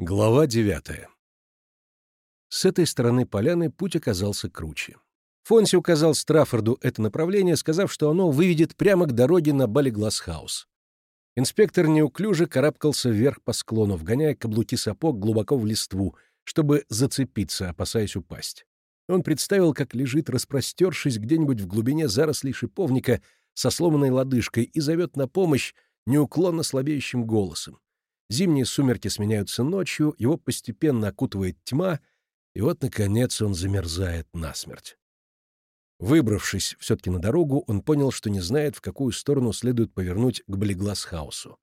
Глава девятая. С этой стороны поляны путь оказался круче. Фонси указал Страффорду это направление, сказав, что оно выведет прямо к дороге на Балигласхаус. Инспектор неуклюже карабкался вверх по склону, вгоняя каблуки сапог глубоко в листву, чтобы зацепиться, опасаясь упасть. Он представил, как лежит, распростершись где-нибудь в глубине зарослей шиповника со сломанной лодыжкой и зовет на помощь неуклонно слабеющим голосом. Зимние сумерки сменяются ночью, его постепенно окутывает тьма, и вот, наконец, он замерзает насмерть. Выбравшись все-таки на дорогу, он понял, что не знает, в какую сторону следует повернуть к Блигласхаусу.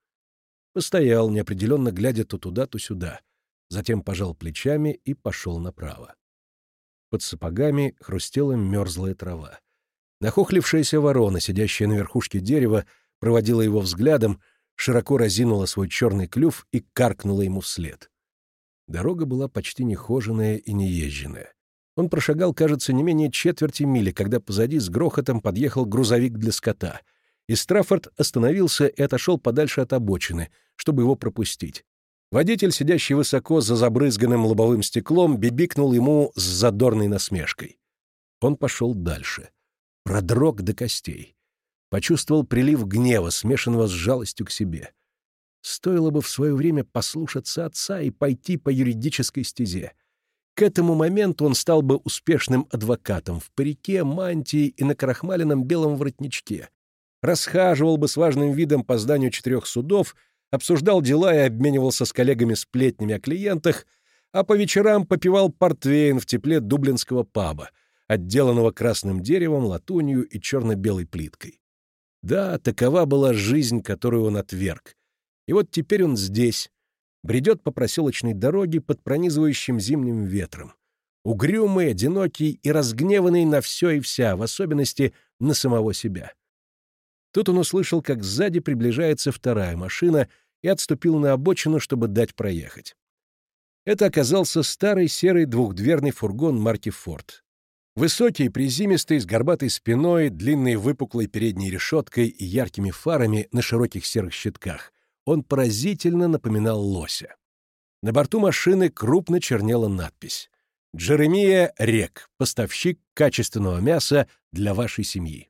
Постоял, неопределенно глядя то туда, то сюда. Затем пожал плечами и пошел направо. Под сапогами хрустела мерзлая трава. Нахохлившаяся ворона, сидящая на верхушке дерева, проводила его взглядом, широко разинула свой черный клюв и каркнула ему вслед. Дорога была почти нехоженная и неезженная. Он прошагал, кажется, не менее четверти мили, когда позади с грохотом подъехал грузовик для скота, и Страффорд остановился и отошел подальше от обочины, чтобы его пропустить. Водитель, сидящий высоко за забрызганным лобовым стеклом, бибикнул ему с задорной насмешкой. Он пошел дальше. Продрог до костей почувствовал прилив гнева, смешанного с жалостью к себе. Стоило бы в свое время послушаться отца и пойти по юридической стезе. К этому моменту он стал бы успешным адвокатом в парике, мантии и на крахмаленном белом воротничке. Расхаживал бы с важным видом по зданию четырех судов, обсуждал дела и обменивался с коллегами сплетнями о клиентах, а по вечерам попивал портвейн в тепле дублинского паба, отделанного красным деревом, латунью и черно-белой плиткой. Да, такова была жизнь, которую он отверг. И вот теперь он здесь, бредет по проселочной дороге под пронизывающим зимним ветром. Угрюмый, одинокий и разгневанный на все и вся, в особенности на самого себя. Тут он услышал, как сзади приближается вторая машина и отступил на обочину, чтобы дать проехать. Это оказался старый серый двухдверный фургон марки «Форд». Высокий, призимистый, с горбатой спиной, длинной выпуклой передней решеткой и яркими фарами на широких серых щитках, он поразительно напоминал лося. На борту машины крупно чернела надпись «Джеремия Рек, поставщик качественного мяса для вашей семьи».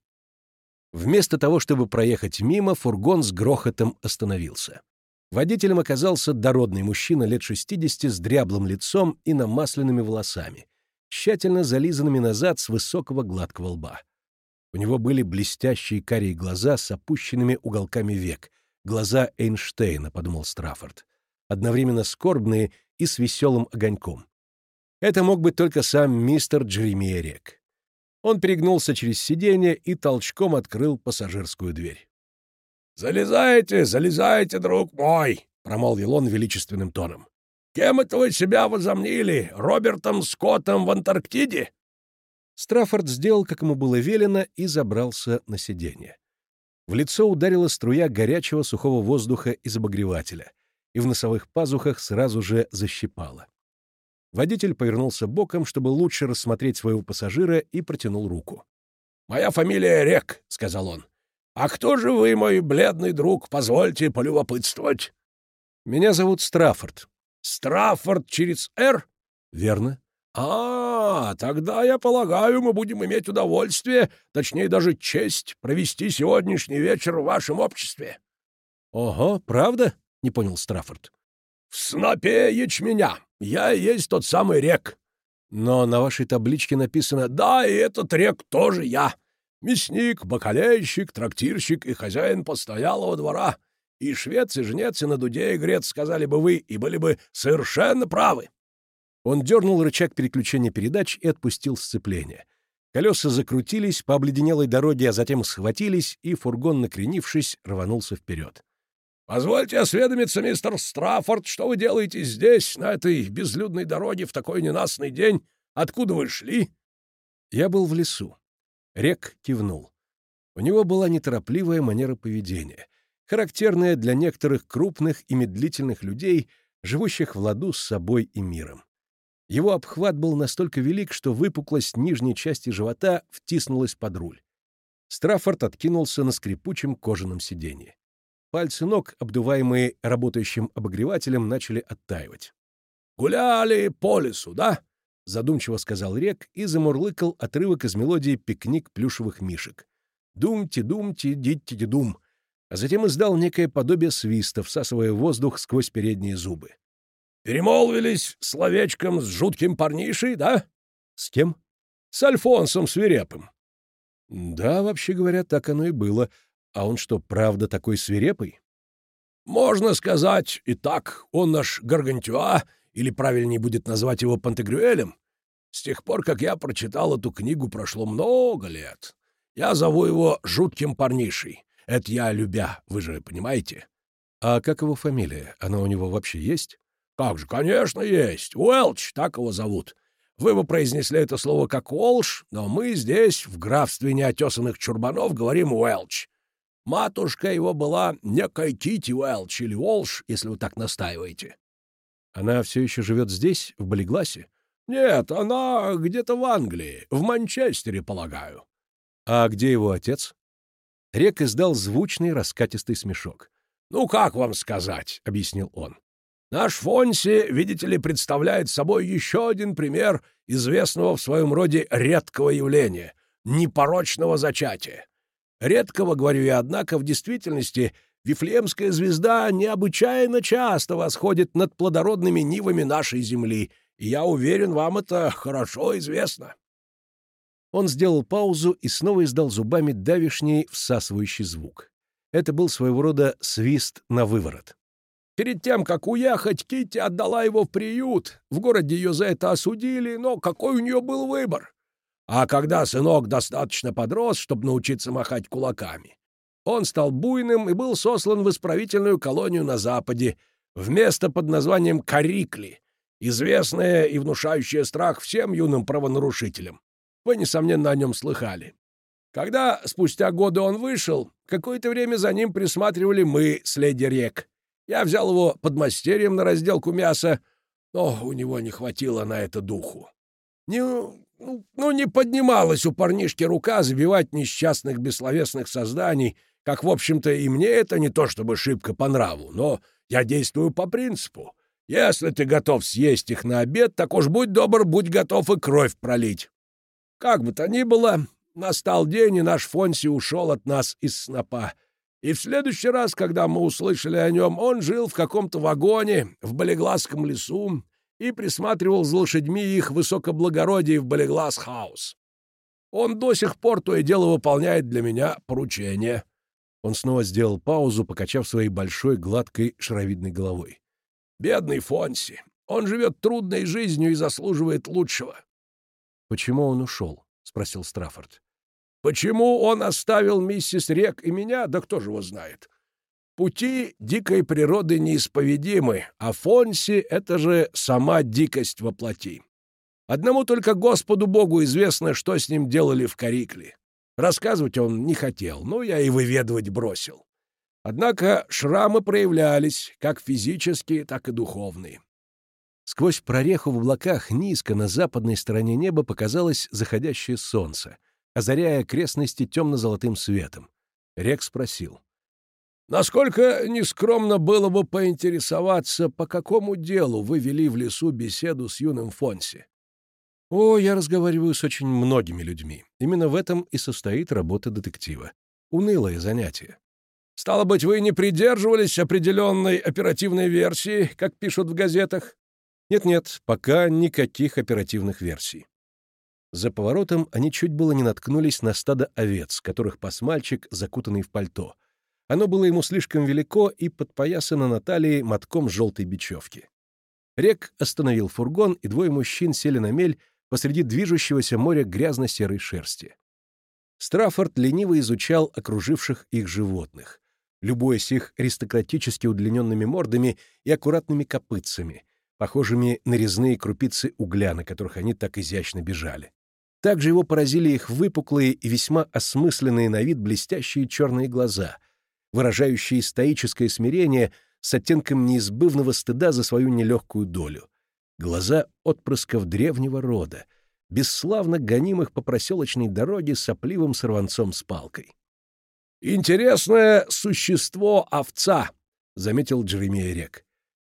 Вместо того, чтобы проехать мимо, фургон с грохотом остановился. Водителем оказался дородный мужчина лет 60 с дряблым лицом и намасленными волосами, тщательно зализанными назад с высокого гладкого лба. У него были блестящие карие глаза с опущенными уголками век, глаза Эйнштейна, — подумал Страффорд, одновременно скорбные и с веселым огоньком. Это мог быть только сам мистер Джеремия Рек. Он перегнулся через сиденье и толчком открыл пассажирскую дверь. «Залезайте, залезайте, друг мой!» — промолвил он величественным тоном. Кем это вы себя возомнили? Робертом Скоттом в Антарктиде?» Страффорд сделал, как ему было велено, и забрался на сиденье. В лицо ударила струя горячего сухого воздуха из обогревателя, и в носовых пазухах сразу же защипало. Водитель повернулся боком, чтобы лучше рассмотреть своего пассажира, и протянул руку. «Моя фамилия Рек», — сказал он. «А кто же вы, мой бледный друг, позвольте полюбопытствовать?» «Меня зовут Страффорд», Страффорд через «Р»? Верно. А, тогда, я полагаю, мы будем иметь удовольствие, точнее даже честь, провести сегодняшний вечер в вашем обществе. Ого, правда? Не понял Страффорд. В снопе ячменя. Я и есть тот самый рек. Но на вашей табличке написано «Да, и этот рек тоже я. Мясник, бакалейщик, трактирщик и хозяин постоялого двора. И швец, и жнец, и на дуде, и грец, сказали бы вы, и были бы совершенно правы. Он дернул рычаг переключения передач и отпустил сцепление. Колеса закрутились по обледенелой дороге, а затем схватились, и фургон, накренившись, рванулся вперед. «Позвольте осведомиться, мистер Страффорд, что вы делаете здесь, на этой безлюдной дороге, в такой ненастный день? Откуда вы шли?» Я был в лесу. Рек кивнул. У него была неторопливая манера поведения характерное для некоторых крупных и медлительных людей, живущих в ладу с собой и миром. Его обхват был настолько велик, что выпуклость нижней части живота втиснулась под руль. Страффорд откинулся на скрипучем кожаном сиденье. Пальцы ног, обдуваемые работающим обогревателем, начали оттаивать. гуляли по лесу, да?» — задумчиво сказал Рек и замурлыкал отрывок из мелодии «Пикник плюшевых мишек». «Думте, думте, дитте дум», а затем издал некое подобие свиста, всасывая воздух сквозь передние зубы. «Перемолвились словечком с жутким парнишей, да?» «С кем?» «С Альфонсом Свирепым». «Да, вообще говоря, так оно и было. А он что, правда такой свирепый?» «Можно сказать и так. Он наш Гаргантюа, или правильнее будет назвать его Пантагрюэлем. С тех пор, как я прочитал эту книгу, прошло много лет. Я зову его жутким парнишей. Это я любя, вы же понимаете. А как его фамилия? Она у него вообще есть? Как же, конечно, есть. Уэлч, так его зовут. Вы бы произнесли это слово как Уолш, но мы здесь, в графстве неотесанных чурбанов, говорим Уэлч. Матушка его была некая Кити Уэлч или Уолш, если вы так настаиваете. Она все еще живет здесь, в Болигласе? Нет, она где-то в Англии, в Манчестере, полагаю. А где его отец? Рек издал звучный раскатистый смешок. «Ну, как вам сказать?» — объяснил он. «Наш Фонси, видите ли, представляет собой еще один пример известного в своем роде редкого явления — непорочного зачатия. Редкого, говорю я, однако, в действительности Вифлеемская звезда необычайно часто восходит над плодородными нивами нашей земли, и я уверен, вам это хорошо известно. Он сделал паузу и снова издал зубами давишний всасывающий звук. Это был своего рода свист на выворот. Перед тем, как уехать, Китти отдала его в приют. В городе ее за это осудили, но какой у нее был выбор? А когда сынок достаточно подрос, чтобы научиться махать кулаками, он стал буйным и был сослан в исправительную колонию на Западе, в место под названием Карикли, известное и внушающее страх всем юным правонарушителям. Вы, несомненно, о нем слыхали. Когда спустя годы он вышел, какое-то время за ним присматривали мы с леди Рек. Я взял его под мастерьем на разделку мяса, но у него не хватило на это духу. Не, ну, ну, не поднималась у парнишки рука забивать несчастных бессловесных созданий, как, в общем-то, и мне это не то чтобы шибко по нраву, но я действую по принципу. Если ты готов съесть их на обед, так уж будь добр, будь готов и кровь пролить. Как бы то ни было, настал день, и наш Фонси ушел от нас из снопа. И в следующий раз, когда мы услышали о нем, он жил в каком-то вагоне в Болегласском лесу и присматривал за лошадьми их высокоблагородие в Болеглас-хаус. Он до сих пор то и дело выполняет для меня поручения. Он снова сделал паузу, покачав своей большой, гладкой, шаровидной головой. «Бедный Фонси! Он живет трудной жизнью и заслуживает лучшего. «Почему он ушел?» — спросил Страффорд. «Почему он оставил миссис Рек и меня, да кто же его знает? Пути дикой природы неисповедимы, а Фонси — это же сама дикость во плоти. Одному только Господу Богу известно, что с ним делали в Карикле. Рассказывать он не хотел, но я и выведывать бросил. Однако шрамы проявлялись, как физические, так и духовные. Сквозь прореху в облаках низко на западной стороне неба показалось заходящее солнце, озаряя окрестности темно-золотым светом. Рек спросил. «Насколько нескромно было бы поинтересоваться, по какому делу вы вели в лесу беседу с юным Фонси?» «О, я разговариваю с очень многими людьми. Именно в этом и состоит работа детектива. Унылое занятие». «Стало быть, вы не придерживались определенной оперативной версии, как пишут в газетах?» Нет-нет, пока никаких оперативных версий. За поворотом они чуть было не наткнулись на стадо овец, которых пас мальчик, закутанный в пальто. Оно было ему слишком велико и подпоясано на талии мотком желтой бечевки. Рек остановил фургон, и двое мужчин сели на мель посреди движущегося моря грязно-серой шерсти. Страффорд лениво изучал окруживших их животных, любуясь их аристократически удлиненными мордами и аккуратными копытцами, похожими на резные крупицы угля, на которых они так изящно бежали. Также его поразили их выпуклые и весьма осмысленные на вид блестящие черные глаза, выражающие стоическое смирение с оттенком неизбывного стыда за свою нелегкую долю. Глаза отпрысков древнего рода, бесславно гонимых по проселочной дороге сопливым сорванцом с палкой. «Интересное существо овца», — заметил Джеремия Рек.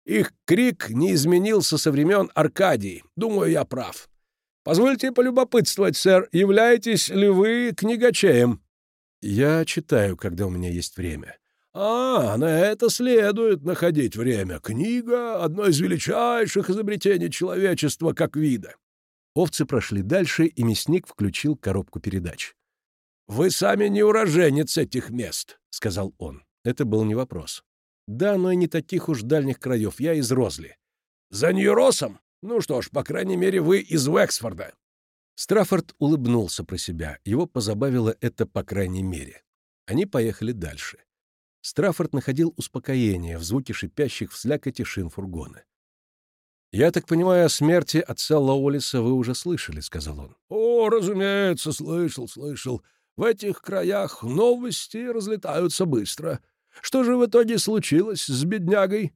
Их крик не изменился со времен Аркадии. Думаю, я прав. Позвольте полюбопытствовать, сэр, являетесь ли вы книгачеем? Я читаю, когда у меня есть время. А, на это следует находить время. Книга — одно из величайших изобретений человечества как вида. Овцы прошли дальше, и мясник включил коробку передач. «Вы сами не уроженец этих мест», — сказал он. Это был не вопрос. «Да, но и не таких уж дальних краев. Я из Розли». «За Нью-Росом? Ну что ж, по крайней мере, вы из Уэксфорда». Страффорд улыбнулся про себя. Его позабавило это по крайней мере. Они поехали дальше. Страффорд находил успокоение в звуке шипящих в слякоти шин фургона. «Я так понимаю, о смерти отца Лоулиса вы уже слышали», — сказал он. «О, разумеется, слышал, слышал. В этих краях новости разлетаются быстро. Что же в итоге случилось с беднягой?»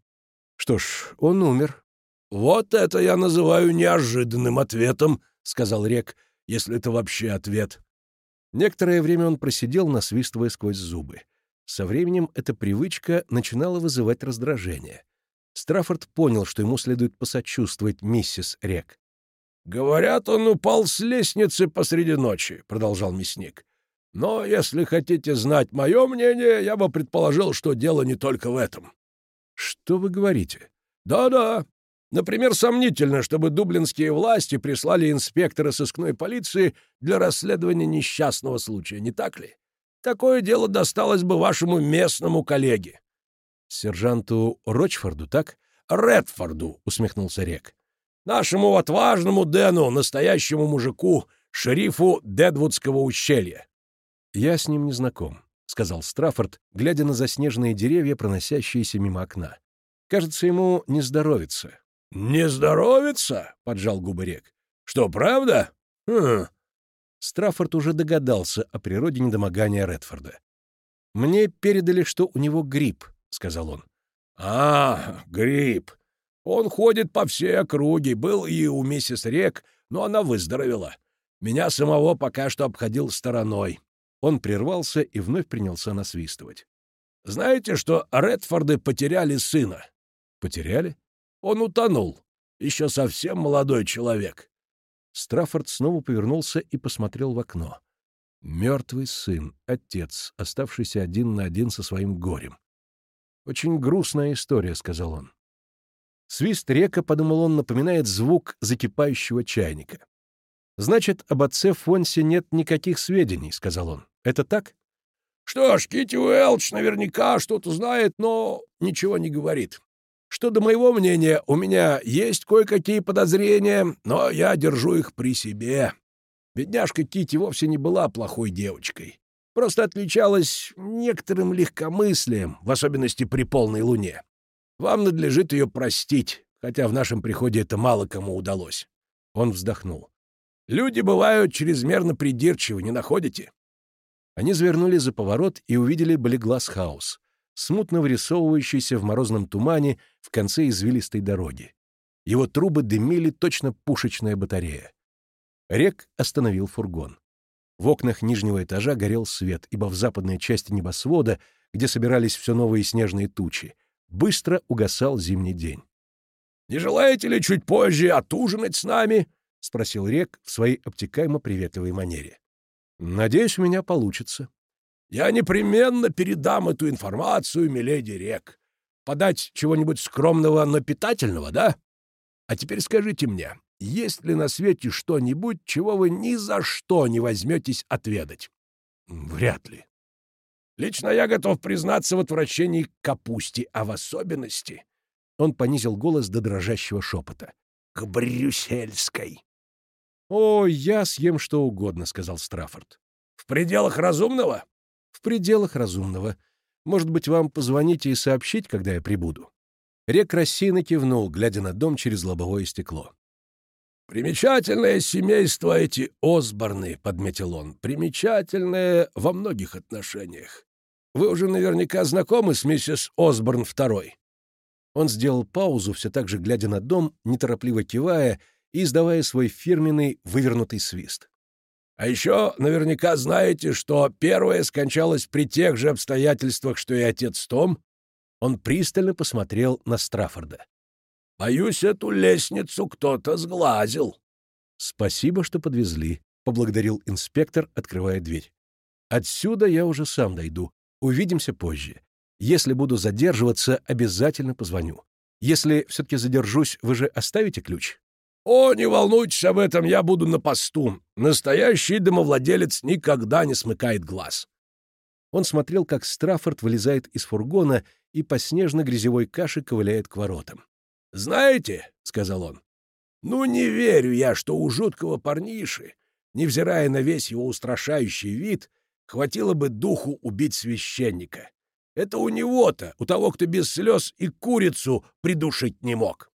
«Что ж, он умер». «Вот это я называю неожиданным ответом», — сказал Рек, — «если это вообще ответ». Некоторое время он просидел, насвистывая сквозь зубы. Со временем эта привычка начинала вызывать раздражение. Страффорд понял, что ему следует посочувствовать миссис Рек. «Говорят, он упал с лестницы посреди ночи», — продолжал мясник. «Но если хотите знать мое мнение, я бы предположил, что дело не только в этом». «Что вы говорите?» «Да-да. Например, сомнительно, чтобы дублинские власти прислали инспектора сыскной полиции для расследования несчастного случая, не так ли? Такое дело досталось бы вашему местному коллеге. — Сержанту Рочфорду, так? — Редфорду, — усмехнулся Рек. — Нашему отважному Дэну, настоящему мужику, шерифу Дедвудского ущелья. — Я с ним не знаком, — сказал Страффорд, глядя на заснеженные деревья, проносящиеся мимо окна. — Кажется, ему не здоровится. — Не здоровится? — поджал губы Рек. — Что, правда? Хм, Страффорд уже догадался о природе недомогания Редфорда. «Мне передали, что у него грипп», — сказал он. «А, грипп. Он ходит по всей округе, был и у миссис Рек, но она выздоровела. Меня самого пока что обходил стороной». Он прервался и вновь принялся насвистывать. «Знаете, что Редфорды потеряли сына?» «Потеряли?» «Он утонул. Еще совсем молодой человек. Страффорд снова повернулся и посмотрел в окно. Мертвый сын, отец, оставшийся один на один со своим горем. «Очень грустная история», — сказал он. Свист река, подумал он, напоминает звук закипающего чайника. «Значит, об отце Фонсе нет никаких сведений», — сказал он. «Это так?» «Что ж, Китти Уэлч наверняка что-то знает, но ничего не говорит. Что до моего мнения, у меня есть кое-какие подозрения, но я держу их при себе. Бедняжка Кити вовсе не была плохой девочкой. Просто отличалась некоторым легкомыслием, в особенности при полной луне. Вам надлежит ее простить, хотя в нашем приходе это мало кому удалось. Он вздохнул. Люди бывают чрезмерно придирчивы, не находите? Они завернули за поворот и увидели Блеглас-хаус смутно вырисовывающийся в морозном тумане в конце извилистой дороги. Его трубы дымили точно пушечная батарея. Рек остановил фургон. В окнах нижнего этажа горел свет, ибо в западной части небосвода, где собирались все новые снежные тучи, быстро угасал зимний день. «Не желаете ли чуть позже отужинать с нами?» — спросил Рек в своей обтекаемо приветливой манере. «Надеюсь, у меня получится», я непременно передам эту информацию миледи Рек. Подать чего-нибудь скромного, но питательного, да? А теперь скажите мне, есть ли на свете что-нибудь, чего вы ни за что не возьметесь отведать? Вряд ли. Лично я готов признаться в отвращении к капусте, а в особенности... Он понизил голос до дрожащего шепота. «К брюссельской». «О, я съем что угодно», — сказал Страффорд. «В пределах разумного?» в пределах разумного. Может быть, вам позвонить и сообщить, когда я прибуду?» Рек рассеянно кивнул, глядя на дом через лобовое стекло. «Примечательное семейство эти Осборны», — подметил он. «Примечательное во многих отношениях. Вы уже наверняка знакомы с миссис Осборн второй». Он сделал паузу, все так же глядя на дом, неторопливо кивая и издавая свой фирменный вывернутый свист. А еще наверняка знаете, что первая скончалась при тех же обстоятельствах, что и отец Том. Он пристально посмотрел на Страффорда. Боюсь, эту лестницу кто-то сглазил. Спасибо, что подвезли, поблагодарил инспектор, открывая дверь. Отсюда я уже сам дойду. Увидимся позже. Если буду задерживаться, обязательно позвоню. Если все-таки задержусь, вы же оставите ключ? О, не волнуйтесь об этом, я буду на посту. Настоящий домовладелец никогда не смыкает глаз. Он смотрел, как Страффорд вылезает из фургона и по снежно-грязевой каше ковыляет к воротам. «Знаете», — сказал он, — «ну не верю я, что у жуткого парниши, невзирая на весь его устрашающий вид, хватило бы духу убить священника. Это у него-то, у того, кто без слез и курицу придушить не мог.